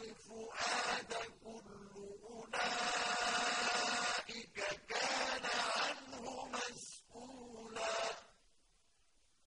الْفُؤَادَ